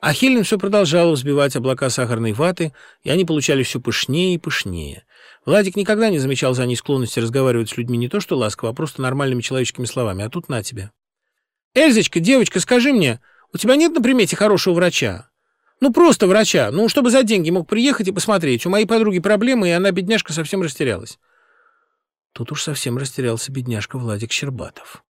А Хелен все продолжала взбивать облака сахарной ваты, и они получали все пышнее и пышнее. Владик никогда не замечал за ней склонности разговаривать с людьми не то что ласково, а просто нормальными человеческими словами. А тут на тебе. «Эльзочка, девочка, скажи мне, у тебя нет на примете хорошего врача?» «Ну, просто врача. Ну, чтобы за деньги мог приехать и посмотреть. У моей подруги проблемы, и она, бедняжка, совсем растерялась». Тут уж совсем растерялся бедняжка Владик Щербатов.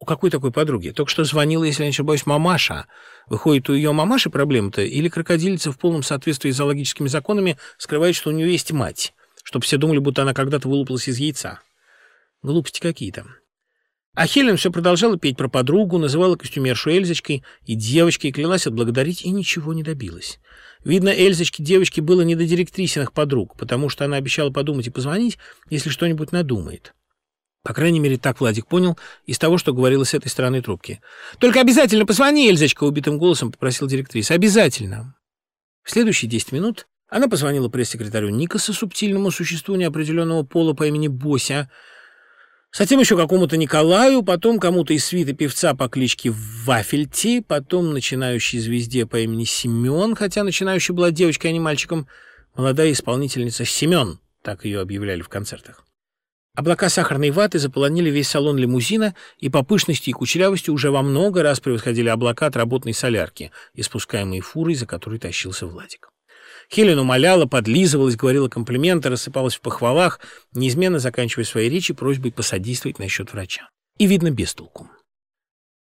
У какой такой подруги? Только что звонила, если я не ошибаюсь, мамаша. Выходит, у ее мамаши проблема-то? Или крокодилица в полном соответствии с зоологическими законами скрывает, что у нее есть мать? Чтобы все думали, будто она когда-то вылупилась из яйца. Глупости какие-то. А Хелен все продолжала петь про подругу, называла костюмершу Эльзочкой и девочкой, клялась отблагодарить, и ничего не добилась. Видно, Эльзочке девочке было не до директрисиных подруг, потому что она обещала подумать и позвонить, если что-нибудь надумает. По крайней мере, так Владик понял из того, что говорилось с этой стороны трубки. «Только обязательно позвони, Эльзочка!» — убитым голосом попросил директриса. «Обязательно!» В следующие десять минут она позвонила пресс-секретарю Никаса, субтильному существу неопределенного пола по имени Бося, Затем еще какому-то Николаю, потом кому-то из свиты певца по кличке Вафельти, потом начинающей звезде по имени Семен, хотя начинающей была девочкой, а не мальчиком, молодая исполнительница Семен, так ее объявляли в концертах. Облака сахарной ваты заполонили весь салон лимузина и по пышности и кучерявости уже во много раз превосходили облака отработанной солярки, испускаемые фурой, за которой тащился Владик. Хелен умоляла, подлизывалась, говорила комплименты, рассыпалась в похвалах, неизменно заканчивая свои речи просьбой посодействовать насчет врача. И, видно, без толку.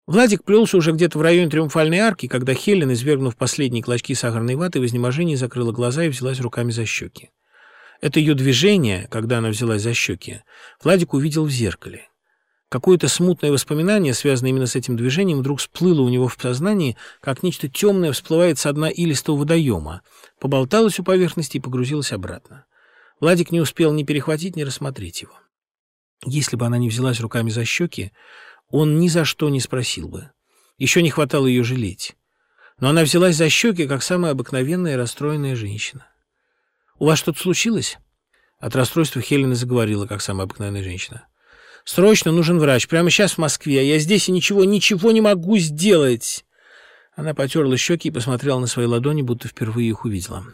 Владик плелся уже где-то в районе Триумфальной арки, когда Хелен, извергнув последние клочки сахарной ваты, в изнеможении закрыла глаза и взялась руками за щеки. Это ее движение, когда она взялась за щеки, Владик увидел в зеркале. Какое-то смутное воспоминание, связанное именно с этим движением, вдруг всплыло у него в сознании, как нечто темное всплывает с дна илистого водоема, поболталось у поверхности и погрузилось обратно. Владик не успел ни перехватить, ни рассмотреть его. Если бы она не взялась руками за щеки, он ни за что не спросил бы. Еще не хватало ее жалеть. Но она взялась за щеки, как самая обыкновенная расстроенная женщина. «У вас что-то случилось?» От расстройства Хелена заговорила, как самая обыкновенная женщина. Срочно нужен врач. Прямо сейчас в Москве. А я здесь и ничего, ничего не могу сделать. Она потерла щеки и посмотрела на свои ладони, будто впервые их увидела.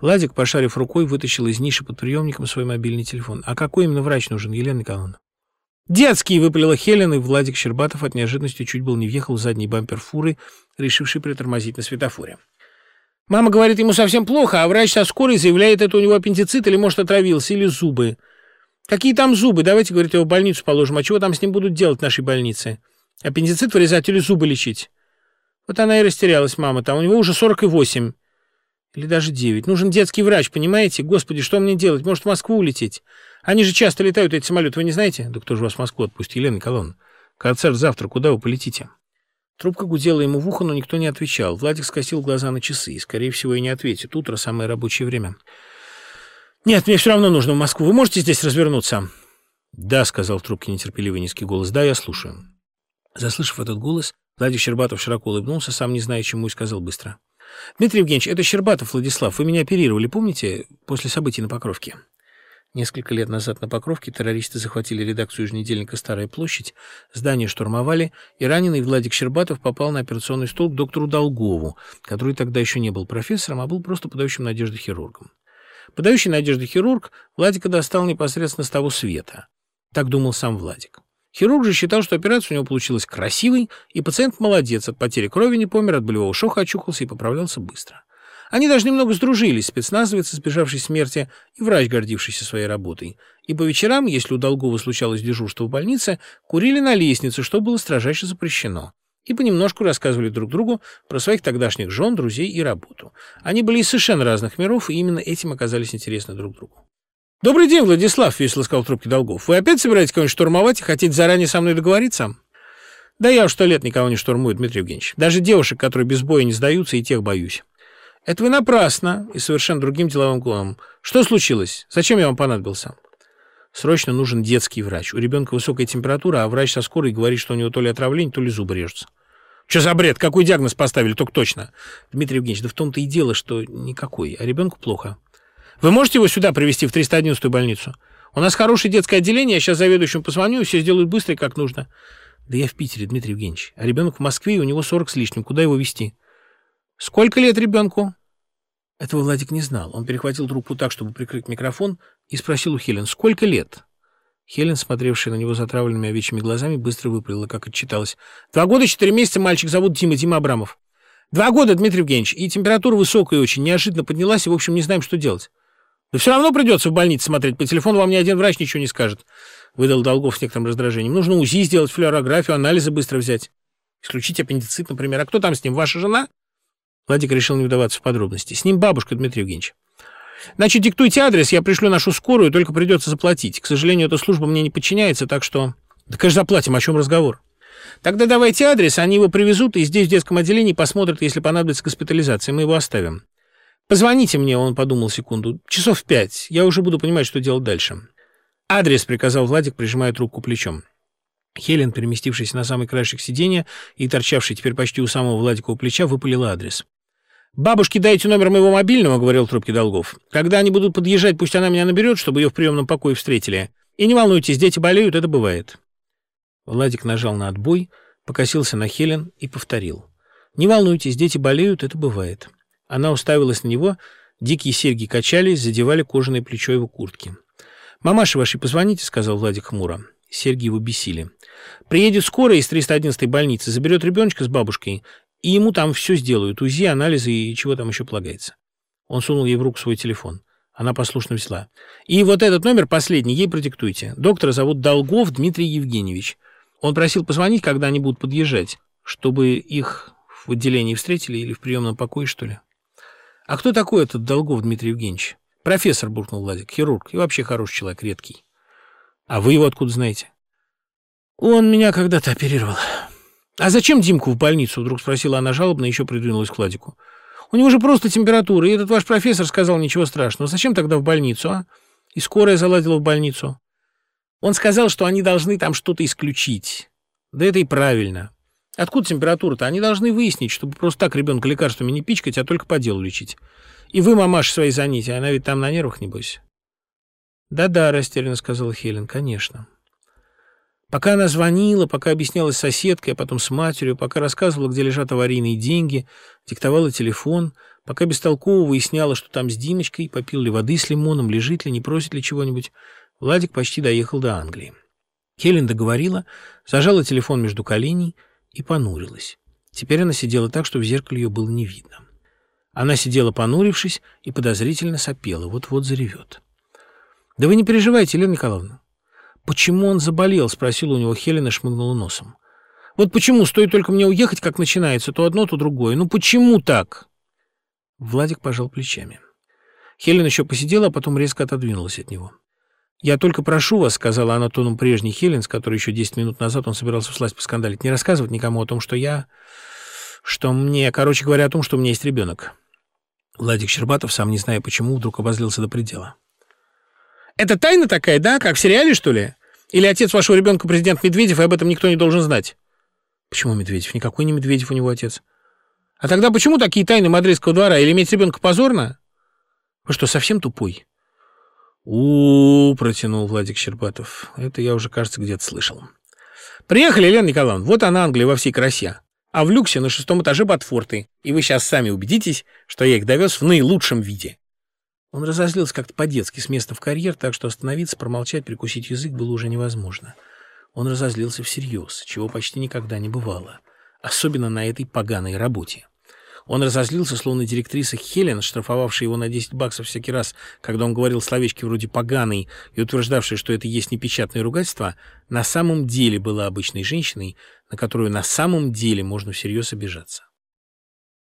Владик, пошарив рукой, вытащил из ниши под приемником свой мобильный телефон. «А какой именно врач нужен, Елена Николаевна?» «Детский!» — выпалила Хелен, и Владик Щербатов от неожиданности чуть был не въехал в задний бампер фуры, решивший притормозить на светофоре. «Мама говорит, ему совсем плохо, а врач со скорой заявляет, это у него аппендицит или, может, отравился, или зубы. Какие там зубы? Давайте, говорит, его в больницу положим. А чего там с ним будут делать в нашей больнице? Аппендицит вырезать или зубы лечить? Вот она и растерялась, мама. Там у него уже 48. Или даже 9. Нужен детский врач, понимаете? Господи, что мне делать? Может, в Москву улететь? Они же часто летают, эти самолеты, вы не знаете? Да кто же вас в Москву отпустит, Елена Николаевна? Концерт завтра, куда вы полетите? Трубка гудела ему в ухо, но никто не отвечал. Владик скосил глаза на часы и, скорее всего, и не ответит. Утро — самое рабочее время. «Нет, мне все равно нужно в Москву. Вы можете здесь развернуться?» «Да», — сказал в трубке нетерпеливый низкий голос. «Да, я слушаю». Заслышав этот голос, Владимир Щербатов широко улыбнулся, сам не зная чему, и сказал быстро. «Дмитрий Евгеньевич, это Щербатов Владислав. Вы меня оперировали, помните, после событий на Покровке?» Несколько лет назад на Покровке террористы захватили редакцию еженедельника «Старая площадь», здание штурмовали, и раненый Владик Щербатов попал на операционный стол к доктору Долгову, который тогда еще не был профессором, а был просто подающим надежды хирургом. Подающий надежды хирург Владика достал непосредственно с того света. Так думал сам Владик. Хирург же считал, что операция у него получилась красивой, и пациент молодец, от потери крови не помер, от болевого шока очухался и поправлялся быстро. Они даже немного сдружились, спецназовец, избежавший смерти, и врач, гордившийся своей работой. И по вечерам, если у Долгова случалось дежурство в больнице, курили на лестнице, что было строжайше запрещено и понемножку рассказывали друг другу про своих тогдашних жен, друзей и работу. Они были из совершенно разных миров, и именно этим оказались интересны друг другу. «Добрый день, Владислав», — весело сказал в трубке Долгов. «Вы опять собираетесь кого-нибудь штурмовать и хотите заранее со мной договориться?» «Да я уж сто лет никого не штурмую, Дмитрий Евгеньевич. Даже девушек, которые без боя не сдаются, и тех боюсь». «Это вы напрасно и совершенно другим деловым клоном. Что случилось? Зачем я вам понадобился?» «Срочно нужен детский врач. У ребенка высокая температура, а врач со скорой говорит, что у него то ли отравление, то ли зубы режутся». Что за бред? Какой диагноз поставили? Только точно. Дмитрий Евгеньевич, да в том-то и дело, что никакой, а ребенку плохо. Вы можете его сюда привезти в 311-ю больницу? У нас хорошее детское отделение, я сейчас заведующему позвоню, и все сделают быстро как нужно. Да я в Питере, Дмитрий Евгеньевич. А ребенок в Москве, и у него 40 с лишним. Куда его везти? Сколько лет ребенку? Этого Владик не знал. Он перехватил трубку так, чтобы прикрыть микрофон, и спросил у Хелен, сколько лет? Хелен, смотревшая на него затравленными овечьими глазами, быстро выпалила, как отчиталась. «Два года, четыре месяца, мальчик, зовут Дима, Дима Абрамов». «Два года, Дмитрий Евгеньевич, и температура высокая очень, неожиданно поднялась, и, в общем, не знаем, что делать». «Да все равно придется в больнице смотреть, по телефону вам ни один врач ничего не скажет», — выдал Долгов с некоторым раздражением. «Нужно УЗИ сделать, флюорографию, анализы быстро взять. Исключить аппендицит, например. А кто там с ним, ваша жена?» Владик решил не вдаваться в подробности. «С ним бабушка, Дмитрий Евгеньевич». Значит, диктуйте адрес, я пришлю нашу скорую, только придется заплатить. К сожалению, эта служба мне не подчиняется, так что... Да, конечно, заплатим, о чем разговор? Тогда давайте адрес, они его привезут, и здесь в детском отделении посмотрят, если понадобится госпитализация, мы его оставим. Позвоните мне, он подумал секунду, часов пять, я уже буду понимать, что делать дальше. Адрес, приказал Владик, прижимая трубку плечом. Хелен, переместившись на самый краешек сиденья и торчавший теперь почти у самого Владикова плеча, выпалила адрес. «Бабушке дайте номер моего мобильного», — говорил трубки Долгов. «Когда они будут подъезжать, пусть она меня наберет, чтобы ее в приемном покое встретили. И не волнуйтесь, дети болеют, это бывает». Владик нажал на отбой, покосился на Хелен и повторил. «Не волнуйтесь, дети болеют, это бывает». Она уставилась на него, дикие серьги качались, задевали кожаное плечо его куртки. «Мамаше вашей позвоните», — сказал Владик хмуро. Серьги его бесили. «Приедет скоро из 311-й больницы, заберет ребеночка с бабушкой и ему там все сделают, УЗИ, анализы и чего там еще полагается. Он сунул ей в руку свой телефон. Она послушно взяла. И вот этот номер последний ей продиктуйте. Доктора зовут Долгов Дмитрий Евгеньевич. Он просил позвонить, когда они будут подъезжать, чтобы их в отделении встретили или в приемном покое, что ли. А кто такой этот Долгов Дмитрий Евгеньевич? Профессор, буркнул Владик, хирург и вообще хороший человек, редкий. А вы его откуда знаете? Он меня когда-то оперировал. «А зачем Димку в больницу?» — вдруг спросила она жалобно и еще придвинулась к Владику. «У него же просто температура, и этот ваш профессор сказал ничего страшного. Зачем тогда в больницу, а? И скорая заладила в больницу. Он сказал, что они должны там что-то исключить. Да это и правильно. Откуда температура-то? Они должны выяснить, чтобы просто так ребенка лекарствами не пичкать, а только по делу лечить. И вы, мамаша, свои занятия, она ведь там на нервах, небось». «Да-да», — растерянно сказала Хелен, — «конечно». Пока она звонила, пока объяснялась с соседкой, а потом с матерью, пока рассказывала, где лежат аварийные деньги, диктовала телефон, пока бестолково выясняла, что там с Димочкой, попил ли воды с лимоном, лежит ли, не просит ли чего-нибудь, Владик почти доехал до Англии. Хелен договорила, зажала телефон между коленей и понурилась. Теперь она сидела так, что в зеркале ее было не видно. Она сидела, понурившись, и подозрительно сопела, вот-вот заревет. «Да вы не переживайте, Елена Николаевна. «Почему он заболел?» — спросила у него Хелена, шмыгнула носом. «Вот почему, стоит только мне уехать, как начинается, то одно, то другое. Ну почему так?» Владик пожал плечами. Хелен еще посидела, а потом резко отодвинулась от него. «Я только прошу вас», — сказала она тоном прежней Хелен, с которой еще десять минут назад он собирался всласть поскандалить, «не рассказывать никому о том, что я... что мне... короче говоря, о том, что у меня есть ребенок». Владик Щербатов, сам не зная почему, вдруг обозлился до предела. «Это тайна такая, да? Как в сериале, что ли? Или отец вашего ребенка президент Медведев, и об этом никто не должен знать? Почему Медведев? Никакой не Медведев у него отец. А тогда почему такие тайны мадридского двора? Или иметь ребенка позорно? Вы что, совсем тупой? у, -у, -у протянул Владик Щербатов. Это я уже, кажется, где-то слышал. Приехали, Елена Николаевна, вот она, Англия во всей красе. А в люксе на шестом этаже Батфорты. И вы сейчас сами убедитесь, что я их довез в наилучшем виде. Он разозлился как-то по-детски с места в карьер, так что остановиться, промолчать, прикусить язык было уже невозможно. Он разозлился всерьез, чего почти никогда не бывало. Особенно на этой поганой работе. Он разозлился, словно директриса Хелен, штрафовавшая его на 10 баксов всякий раз, когда он говорил словечки вроде «поганый» и утверждавшая, что это есть непечатное ругательство, на самом деле была обычной женщиной, на которую на самом деле можно всерьез обижаться.